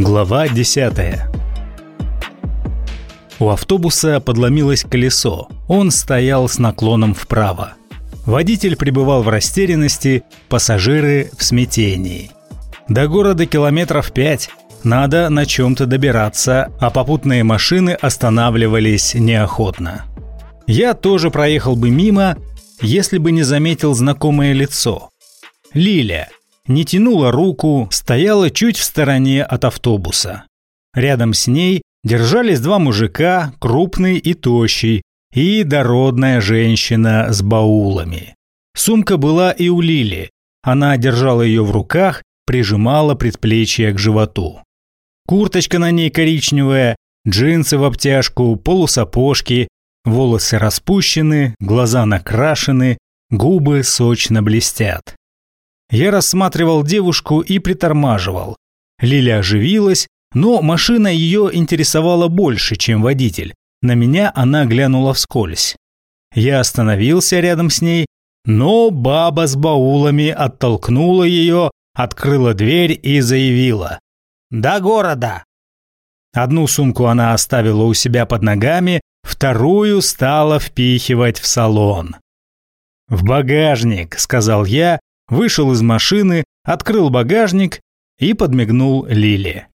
Глава 10 У автобуса подломилось колесо. Он стоял с наклоном вправо. Водитель пребывал в растерянности, пассажиры в смятении. До города километров пять. Надо на чем-то добираться, а попутные машины останавливались неохотно. Я тоже проехал бы мимо, если бы не заметил знакомое лицо. Лиля не тянула руку, стояла чуть в стороне от автобуса. Рядом с ней держались два мужика, крупный и тощий, и дородная женщина с баулами. Сумка была и у Лили. Она держала ее в руках, прижимала предплечье к животу. Курточка на ней коричневая, джинсы в обтяжку, полусапожки, волосы распущены, глаза накрашены, губы сочно блестят. Я рассматривал девушку и притормаживал. Лиля оживилась, но машина ее интересовала больше, чем водитель. На меня она глянула вскользь. Я остановился рядом с ней, но баба с баулами оттолкнула ее, открыла дверь и заявила. «До города!» Одну сумку она оставила у себя под ногами, вторую стала впихивать в салон. «В багажник», — сказал я, вышел из машины, открыл багажник и подмигнул Лиле.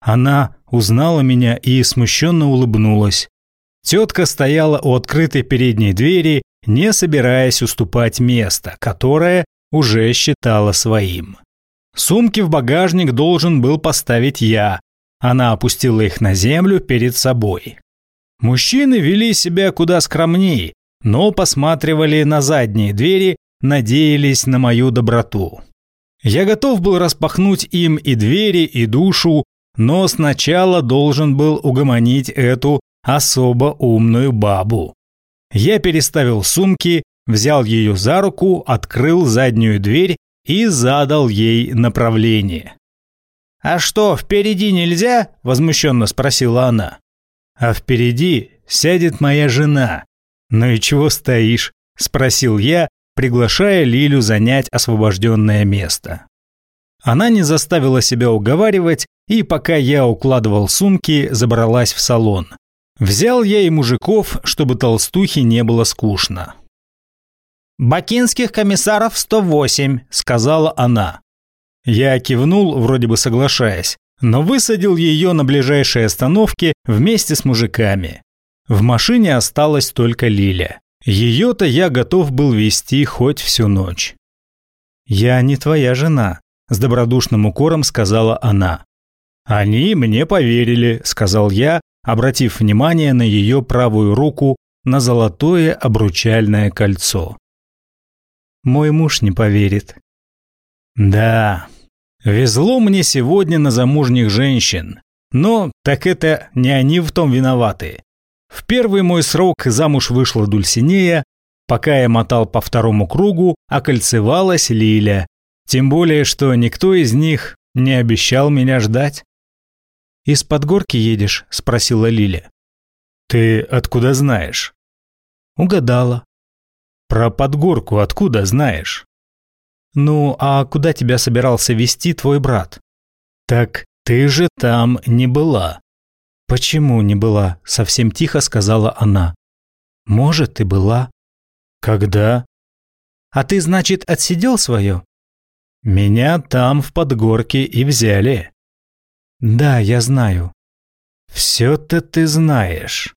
Она узнала меня и смущенно улыбнулась. Тетка стояла у открытой передней двери, не собираясь уступать место, которое уже считала своим. Сумки в багажник должен был поставить я. Она опустила их на землю перед собой. Мужчины вели себя куда скромнее, но посматривали на задние двери, надеялись на мою доброту. Я готов был распахнуть им и двери, и душу, но сначала должен был угомонить эту особо умную бабу. Я переставил сумки, взял ее за руку, открыл заднюю дверь и задал ей направление. «А что, впереди нельзя?» – возмущенно спросила она. «А впереди сядет моя жена». «Ну и чего стоишь?» – спросил я, приглашая Лилю занять освобожденное место. Она не заставила себя уговаривать, и пока я укладывал сумки, забралась в салон. Взял я и мужиков, чтобы толстухе не было скучно. «Бакинских комиссаров 108», – сказала она. Я кивнул, вроде бы соглашаясь, но высадил ее на ближайшей остановке вместе с мужиками. В машине осталась только Лиля. Ее-то я готов был вести хоть всю ночь. «Я не твоя жена», – с добродушным укором сказала она. «Они мне поверили», – сказал я, обратив внимание на ее правую руку на золотое обручальное кольцо. «Мой муж не поверит». «Да, везло мне сегодня на замужних женщин, но так это не они в том виноваты. В первый мой срок замуж вышла Дульсинея, пока я мотал по второму кругу, окольцевалась Лиля. Тем более, что никто из них не обещал меня ждать. «Из Подгорки едешь?» – спросила Лиля. «Ты откуда знаешь?» «Угадала». «Про Подгорку откуда знаешь?» «Ну, а куда тебя собирался вести твой брат?» «Так ты же там не была». «Почему не была?» – совсем тихо сказала она. «Может, ты была». «Когда?» «А ты, значит, отсидел свое?» «Меня там в Подгорке и взяли». «Да, я знаю». «Все-то ты знаешь».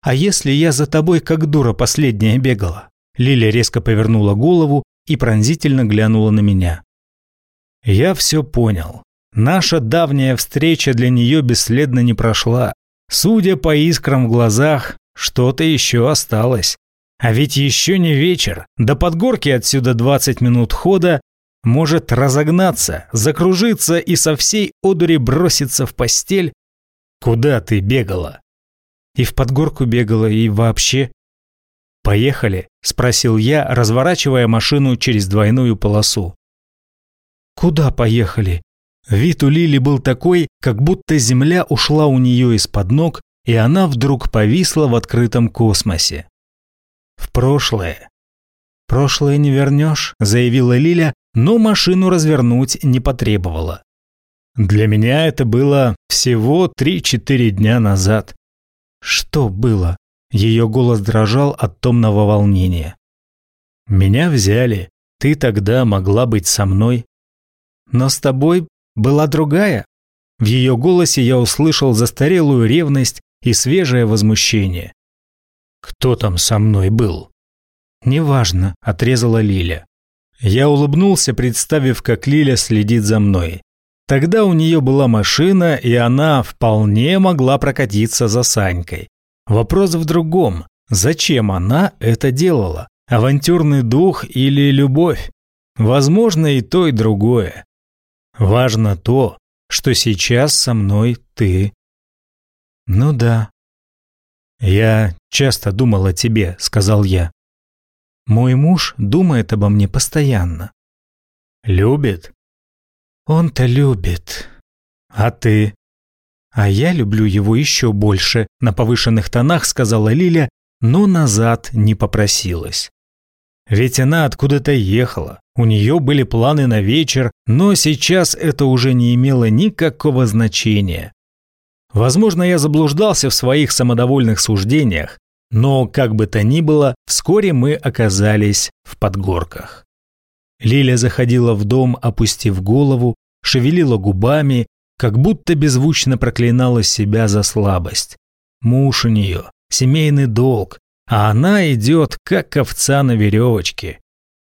«А если я за тобой как дура последняя бегала?» Лиля резко повернула голову и пронзительно глянула на меня. «Я все понял. Наша давняя встреча для нее бесследно не прошла. Судя по искрам в глазах, что-то еще осталось. А ведь еще не вечер. До подгорки отсюда 20 минут хода. Может разогнаться, закружиться и со всей одури броситься в постель. Куда ты бегала? И в подгорку бегала, и вообще. «Поехали?» – спросил я, разворачивая машину через двойную полосу. «Куда поехали?» Вид у Лили был такой, как будто земля ушла у нее из-под ног, и она вдруг повисла в открытом космосе. В прошлое. «Прошлое не вернешь», – заявила Лиля, но машину развернуть не потребовала. Для меня это было всего 3-4 дня назад. Что было? Ее голос дрожал от томного волнения. Меня взяли. Ты тогда могла быть со мной. Но с тобой была другая. В ее голосе я услышал застарелую ревность и свежее возмущение. Кто там со мной был? Неважно, отрезала Лиля. Я улыбнулся, представив, как Лиля следит за мной. Тогда у нее была машина, и она вполне могла прокатиться за Санькой. Вопрос в другом. Зачем она это делала? Авантюрный дух или любовь? Возможно, и то, и другое. Важно то, что сейчас со мной ты. Ну да. Я часто думал о тебе, сказал я. Мой муж думает обо мне постоянно. Любит? Он-то любит. А ты? А я люблю его еще больше, на повышенных тонах сказала Лиля, но назад не попросилась. Ведь она откуда-то ехала, у нее были планы на вечер, но сейчас это уже не имело никакого значения. Возможно, я заблуждался в своих самодовольных суждениях, но, как бы то ни было, вскоре мы оказались в подгорках. Лиля заходила в дом, опустив голову, шевелила губами, как будто беззвучно проклинала себя за слабость. Муж у нее, семейный долг, а она идет, как овца на веревочке.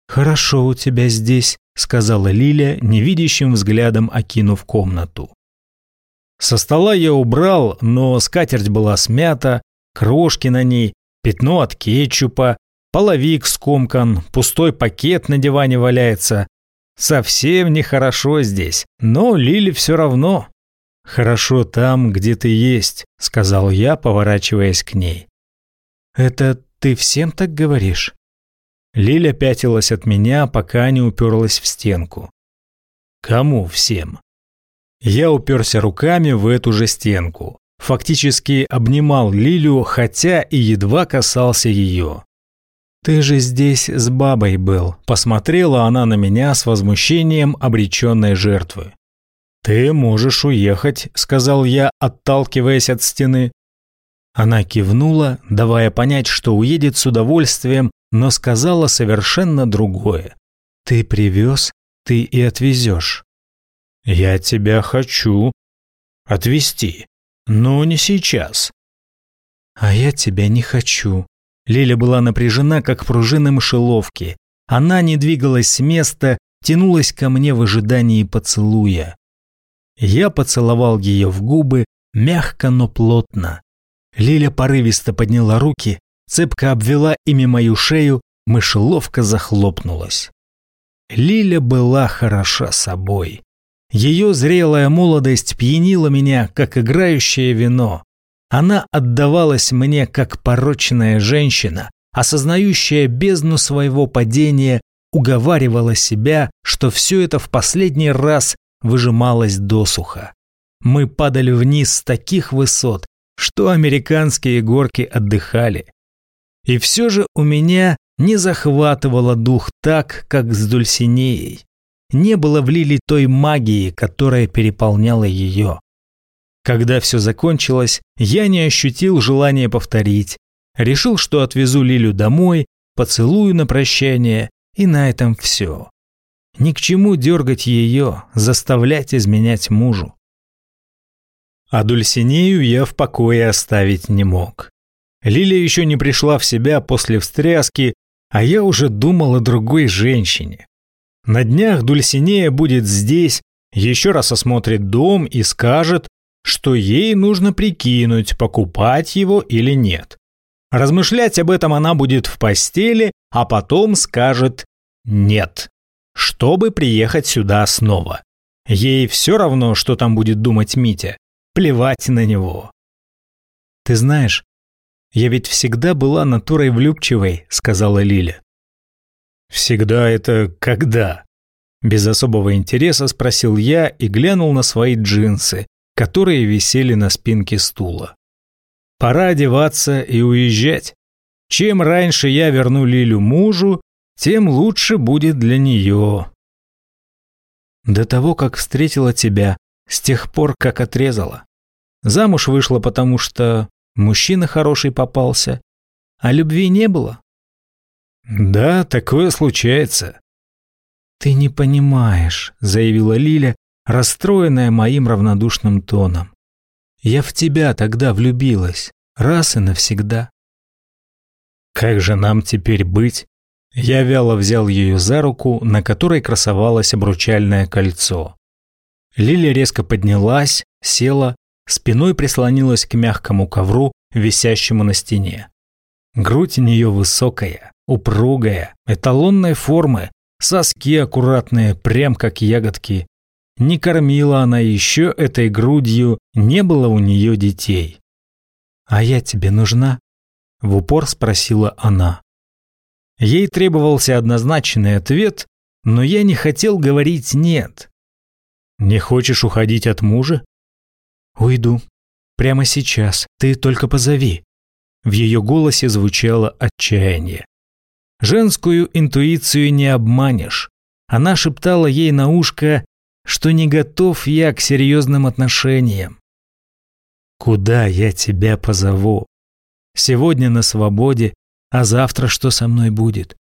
«Хорошо у тебя здесь», — сказала Лиля, невидящим взглядом окинув комнату. Со стола я убрал, но скатерть была смята, крошки на ней, пятно от кетчупа, половик скомкан, пустой пакет на диване валяется. Совсем нехорошо здесь, но Лиле все равно. «Хорошо там, где ты есть», — сказал я, поворачиваясь к ней. «Это ты всем так говоришь?» Лиля пятилась от меня, пока не уперлась в стенку. «Кому всем?» Я уперся руками в эту же стенку. Фактически обнимал Лилю, хотя и едва касался ее. «Ты же здесь с бабой был», – посмотрела она на меня с возмущением обреченной жертвы. «Ты можешь уехать», – сказал я, отталкиваясь от стены. Она кивнула, давая понять, что уедет с удовольствием, но сказала совершенно другое. «Ты привез, ты и отвезешь». «Я тебя хочу отвезти, но не сейчас». «А я тебя не хочу», Лиля была напряжена, как пружина мышеловки. Она не двигалась с места, тянулась ко мне в ожидании поцелуя. Я поцеловал ее в губы, мягко, но плотно. Лиля порывисто подняла руки, цепко обвела ими мою шею, мышеловка захлопнулась. Лиля была хороша собой. Ее зрелая молодость пьянила меня, как играющее вино. Она отдавалась мне как порочная женщина, осознающая бездну своего падения, уговаривала себя, что все это в последний раз выжималось досуха. Мы падали вниз с таких высот, что американские горки отдыхали. И все же у меня не захватывало дух так, как с Дульсинеей. Не было в Лиле той магии, которая переполняла ее. Когда все закончилось, я не ощутил желания повторить. Решил, что отвезу Лилю домой, поцелую на прощание, и на этом все. Ни к чему дергать ее, заставлять изменять мужу. А Дульсинею я в покое оставить не мог. Лиля еще не пришла в себя после встряски, а я уже думал о другой женщине. На днях Дульсинея будет здесь, еще раз осмотрит дом и скажет, что ей нужно прикинуть, покупать его или нет. Размышлять об этом она будет в постели, а потом скажет «нет», чтобы приехать сюда снова. Ей все равно, что там будет думать Митя. Плевать на него. «Ты знаешь, я ведь всегда была натурой влюбчивой», — сказала Лиля. «Всегда это когда?» Без особого интереса спросил я и глянул на свои джинсы, которые висели на спинке стула. Пора одеваться и уезжать. Чем раньше я верну Лилю мужу, тем лучше будет для нее. До того, как встретила тебя, С тех пор, как отрезала. Замуж вышла, потому что мужчина хороший попался, а любви не было. Да, такое случается. Ты не понимаешь, заявила Лиля, расстроенная моим равнодушным тоном. Я в тебя тогда влюбилась, раз и навсегда. Как же нам теперь быть? Я вяло взял ее за руку, на которой красовалось обручальное кольцо. Лиля резко поднялась, села, спиной прислонилась к мягкому ковру, висящему на стене. Грудь у нее высокая, упругая, эталонной формы, соски аккуратные, прям как ягодки. Не кормила она еще этой грудью, не было у нее детей. «А я тебе нужна?» – в упор спросила она. Ей требовался однозначный ответ, но я не хотел говорить «нет». «Не хочешь уходить от мужа?» «Уйду. Прямо сейчас. Ты только позови». В ее голосе звучало отчаяние. Женскую интуицию не обманешь. Она шептала ей на ушко, что не готов я к серьезным отношениям. «Куда я тебя позову? Сегодня на свободе, а завтра что со мной будет?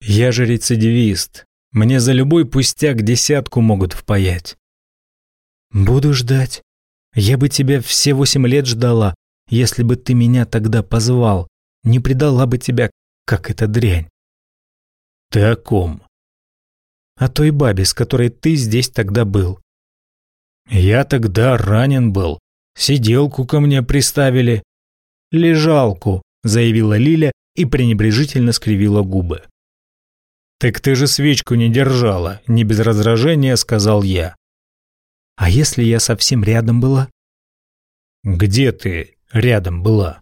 Я же рецидивист. Мне за любой пустяк десятку могут впаять. Буду ждать. Я бы тебя все восемь лет ждала, если бы ты меня тогда позвал. Не предала бы тебя, как эта дрянь. Ты о ком? О той бабе, с которой ты здесь тогда был. Я тогда ранен был. Сиделку ко мне приставили. Лежалку, заявила Лиля и пренебрежительно скривила губы. «Так ты же свечку не держала», – не без раздражения сказал я. «А если я совсем рядом была?» «Где ты рядом была?»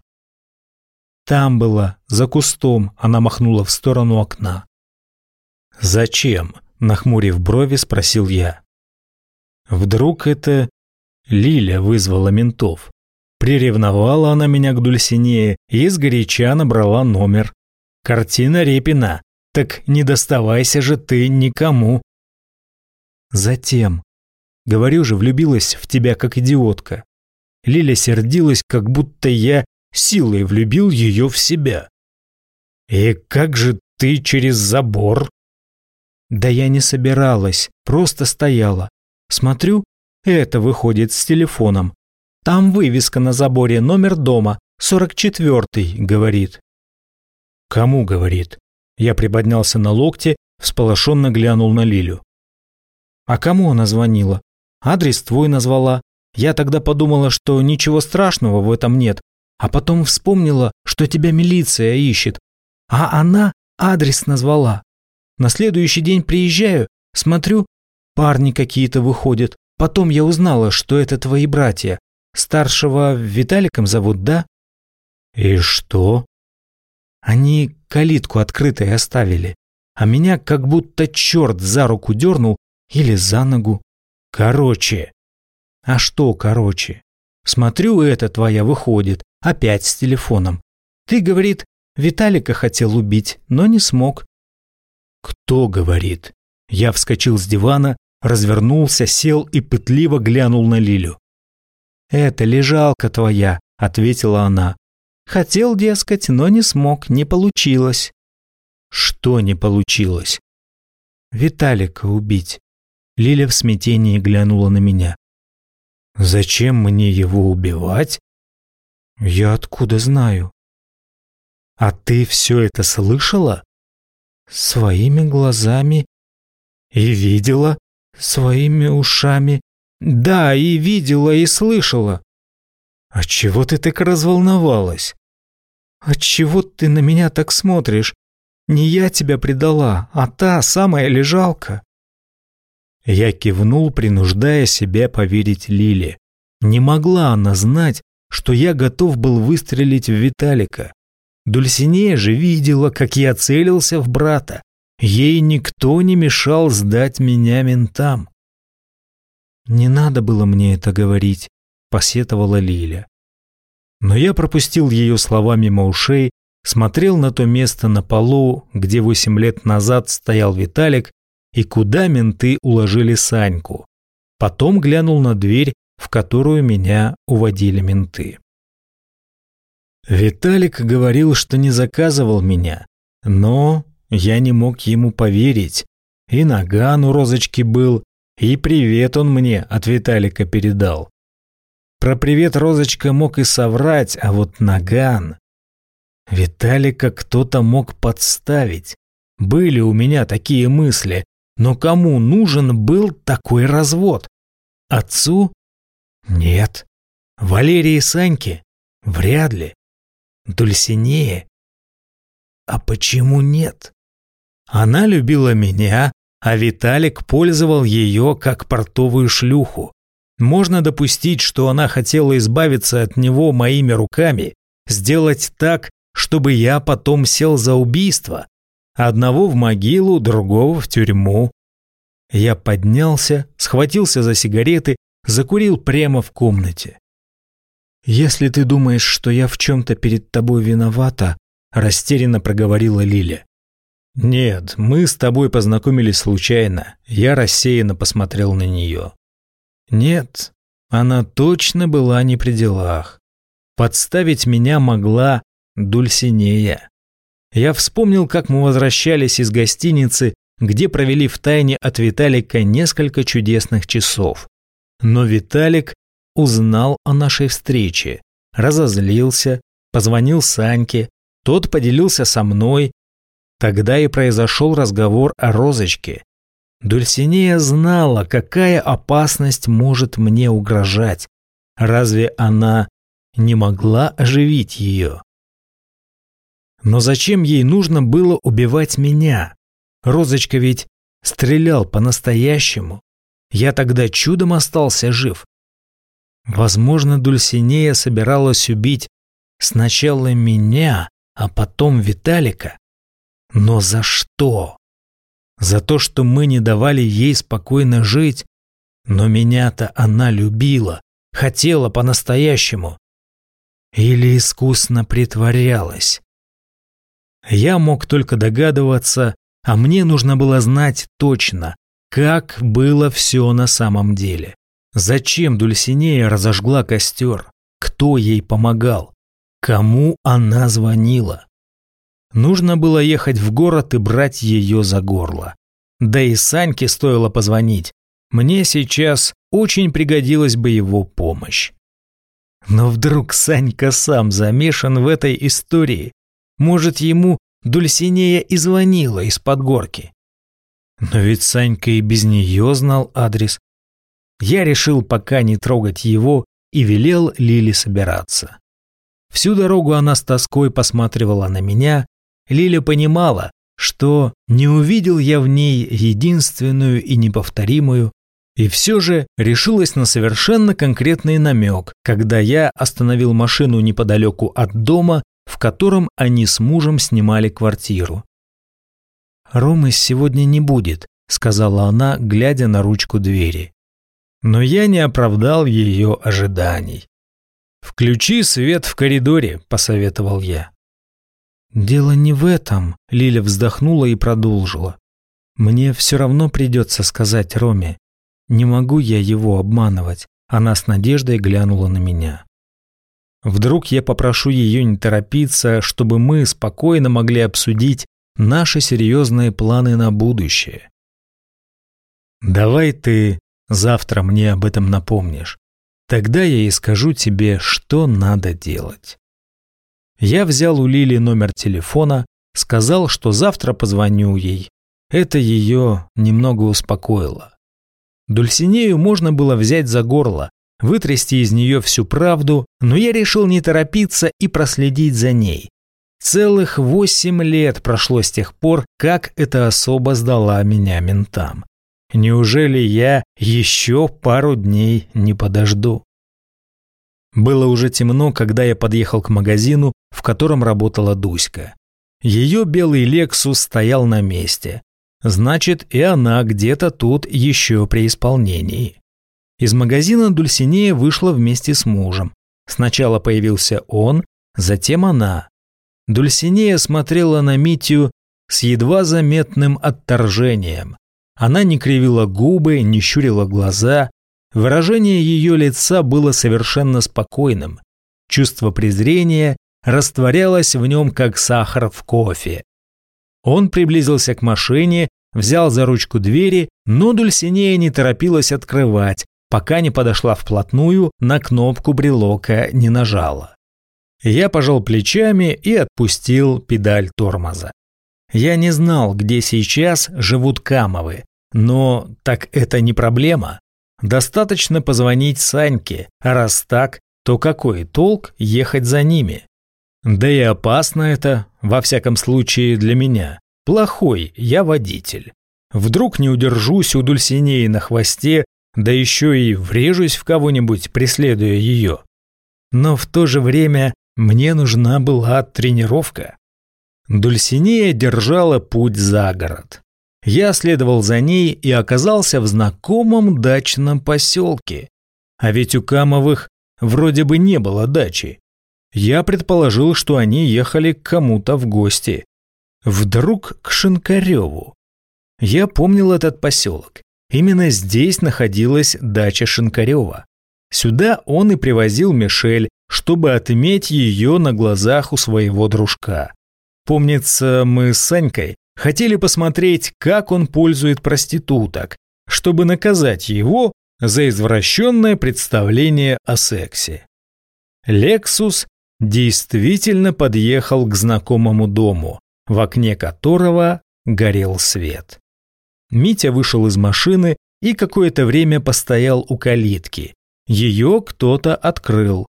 «Там была, за кустом», – она махнула в сторону окна. «Зачем?» – нахмурив брови, спросил я. «Вдруг это Лиля вызвала ментов?» Приревновала она меня к Дульсинее и сгоряча набрала номер. Картина Репина. Так не доставайся же ты никому. Затем. Говорю же, влюбилась в тебя как идиотка. Лиля сердилась, как будто я силой влюбил ее в себя. И как же ты через забор? Да я не собиралась, просто стояла. Смотрю, это выходит с телефоном. Там вывеска на заборе, номер дома, 44-й, говорит. Кому говорит? Я приподнялся на локте, всполошенно глянул на Лилю. А кому она звонила? Адрес твой назвала. Я тогда подумала, что ничего страшного в этом нет, а потом вспомнила, что тебя милиция ищет. А она адрес назвала. На следующий день приезжаю, смотрю, парни какие-то выходят. Потом я узнала, что это твои братья. Старшего Виталиком зовут, да? И что? Они калитку открытой оставили, а меня как будто черт за руку дернул или за ногу. Короче. А что короче? Смотрю, это твоя выходит, опять с телефоном. Ты, говорит, Виталика хотел убить, но не смог. Кто говорит? Я вскочил с дивана, развернулся, сел и пытливо глянул на Лилю. «Это лежалка твоя», — ответила она. «Хотел, дескать, но не смог, не получилось». «Что не получилось?» «Виталика убить». Лиля в смятении глянула на меня. «Зачем мне его убивать?» «Я откуда знаю?» «А ты все это слышала?» «Своими глазами». «И видела?» «Своими ушами». Да, и видела, и слышала. А чего ты так разволновалась? А чего ты на меня так смотришь? Не я тебя предала, а та самая лежалка. Я кивнул, принуждая себя поверить Лиле. Не могла она знать, что я готов был выстрелить в Виталика. Дульсинея же видела, как я целился в брата. Ей никто не мешал сдать меня ментам. «Не надо было мне это говорить», – посетовала Лиля. Но я пропустил ее слова мимо ушей, смотрел на то место на полу, где восемь лет назад стоял Виталик, и куда менты уложили Саньку. Потом глянул на дверь, в которую меня уводили менты. Виталик говорил, что не заказывал меня, но я не мог ему поверить. И наган у розочки был, и привет он мне от Виталика передал. Про привет розочка мог и соврать, а вот наган... Виталика кто-то мог подставить. Были у меня такие мысли, но кому нужен был такой развод? Отцу? Нет. Валерии и Саньке? Вряд ли. Дульсинее? А почему нет? Она любила меня, а Виталик пользовал ее как портовую шлюху. Можно допустить, что она хотела избавиться от него моими руками, сделать так, чтобы я потом сел за убийство. Одного в могилу, другого в тюрьму. Я поднялся, схватился за сигареты, закурил прямо в комнате. «Если ты думаешь, что я в чем-то перед тобой виновата», растерянно проговорила Лиля. «Нет, мы с тобой познакомились случайно». Я рассеянно посмотрел на нее. «Нет, она точно была не при делах. Подставить меня могла Дульсинея. Я вспомнил, как мы возвращались из гостиницы, где провели в тайне от Виталика несколько чудесных часов. Но Виталик узнал о нашей встрече, разозлился, позвонил Саньке, тот поделился со мной. Тогда и произошел разговор о розочке. Дульсинея знала, какая опасность может мне угрожать. Разве она не могла оживить ее? Но зачем ей нужно было убивать меня? Розочка ведь стрелял по-настоящему. Я тогда чудом остался жив. Возможно, Дульсинея собиралась убить сначала меня, а потом Виталика. Но за что? За то, что мы не давали ей спокойно жить? Но меня-то она любила, хотела по-настоящему. Или искусно притворялась. Я мог только догадываться, а мне нужно было знать точно, как было все на самом деле. Зачем Дульсинея разожгла костер? Кто ей помогал? Кому она звонила? Нужно было ехать в город и брать ее за горло. Да и Саньке стоило позвонить. Мне сейчас очень пригодилась бы его помощь. Но вдруг Санька сам замешан в этой истории. Может, ему Дульсинея и звонила из-под горки. Но ведь Санька и без нее знал адрес. Я решил пока не трогать его и велел Лиле собираться. Всю дорогу она с тоской посматривала на меня. Лиля понимала, что не увидел я в ней единственную и неповторимую, и все же решилась на совершенно конкретный намек, когда я остановил машину неподалеку от дома, в котором они с мужем снимали квартиру. «Ромы сегодня не будет», — сказала она, глядя на ручку двери. Но я не оправдал ее ожиданий. «Включи свет в коридоре», – посоветовал я. «Дело не в этом», – Лиля вздохнула и продолжила. «Мне все равно придется сказать Роме. Не могу я его обманывать». Она с надеждой глянула на меня. Вдруг я попрошу ее не торопиться, чтобы мы спокойно могли обсудить наши серьезные планы на будущее. «Давай ты завтра мне об этом напомнишь. Тогда я и скажу тебе, что надо делать. Я взял у Лили номер телефона, сказал, что завтра позвоню ей. Это ее немного успокоило. Дульсинею можно было взять за горло, вытрясти из нее всю правду, но я решил не торопиться и проследить за ней. Целых восемь лет прошло с тех пор, как эта особа сдала меня ментам. Неужели я еще пару дней не подожду? Было уже темно, когда я подъехал к магазину, в котором работала Дуська. Ее белый «Лексус» стоял на месте. Значит, и она где-то тут еще при исполнении. Из магазина Дульсинея вышла вместе с мужем. Сначала появился он, затем она. Дульсинея смотрела на Митю с едва заметным отторжением. Она не кривила губы, не щурила глаза, Выражение ее лица было совершенно спокойным. Чувство презрения растворялось в нем, как сахар в кофе. Он приблизился к машине, взял за ручку двери, но Дульсинея не торопилась открывать, пока не подошла вплотную, на кнопку брелока не нажала. Я пожал плечами и отпустил педаль тормоза. Я не знал, где сейчас живут Камовы, но так это не проблема. Достаточно позвонить Саньке, а раз так, то какой толк ехать за ними? Да и опасно это, во всяком случае для меня. Плохой я водитель. Вдруг не удержусь у Дульсинеи на хвосте, да еще и врежусь в кого-нибудь, преследуя ее. Но в то же время мне нужна была тренировка. Дульсинея держала путь за город. Я следовал за ней и оказался в знакомом дачном поселке. А ведь у Камовых вроде бы не было дачи. Я предположил, что они ехали к кому-то в гости. Вдруг к Шинкареву. Я помнил этот поселок. Именно здесь находилась дача Шинкарева. Сюда он и привозил Мишель, чтобы отметь ее на глазах у своего дружка. Помнится, мы с Санькой хотели посмотреть, как он пользует проституток, чтобы наказать его за извращенное представление о сексе. Лексус действительно подъехал к знакомому дому, в окне которого горел свет. Митя вышел из машины и какое-то время постоял у калитки. Ее кто-то открыл.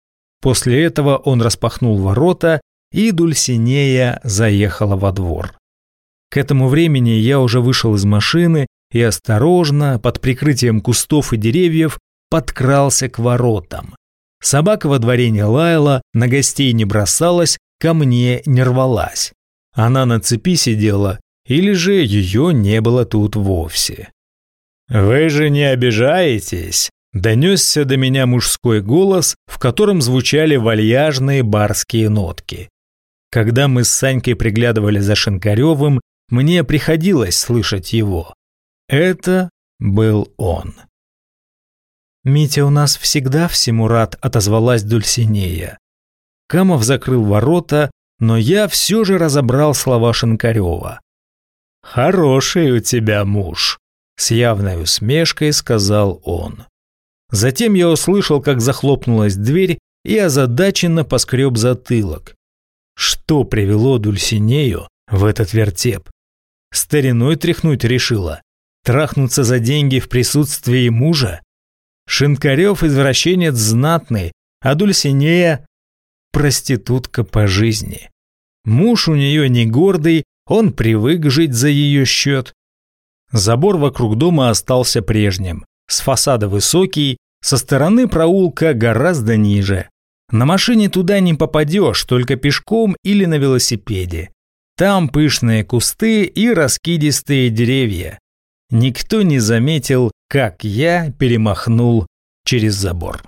После этого он распахнул ворота, и Дульсинея заехала во двор. К этому времени я уже вышел из машины и осторожно, под прикрытием кустов и деревьев, подкрался к воротам. Собака во дворе не лаяла, на гостей не бросалась, ко мне не рвалась. Она на цепи сидела, или же ее не было тут вовсе. «Вы же не обижаетесь?» Донесся до меня мужской голос, в котором звучали вальяжные барские нотки. Когда мы с Санькой приглядывали за Шинкаревым, мне приходилось слышать его. Это был он. «Митя у нас всегда всему рад», — отозвалась Дульсинея. Камов закрыл ворота, но я все же разобрал слова Шинкарева. «Хороший у тебя муж», — с явной усмешкой сказал он. Затем я услышал, как захлопнулась дверь, и озадаченно поскреб затылок. Что привело Дульсинею в этот вертеп? Стариной тряхнуть решила? Трахнуться за деньги в присутствии мужа? Шинкарев извращенец знатный, а Дульсинея – проститутка по жизни. Муж у нее не гордый, он привык жить за ее счет. Забор вокруг дома остался прежним. С фасада высокий, со стороны проулка гораздо ниже. На машине туда не попадешь, только пешком или на велосипеде. Там пышные кусты и раскидистые деревья. Никто не заметил, как я перемахнул через забор.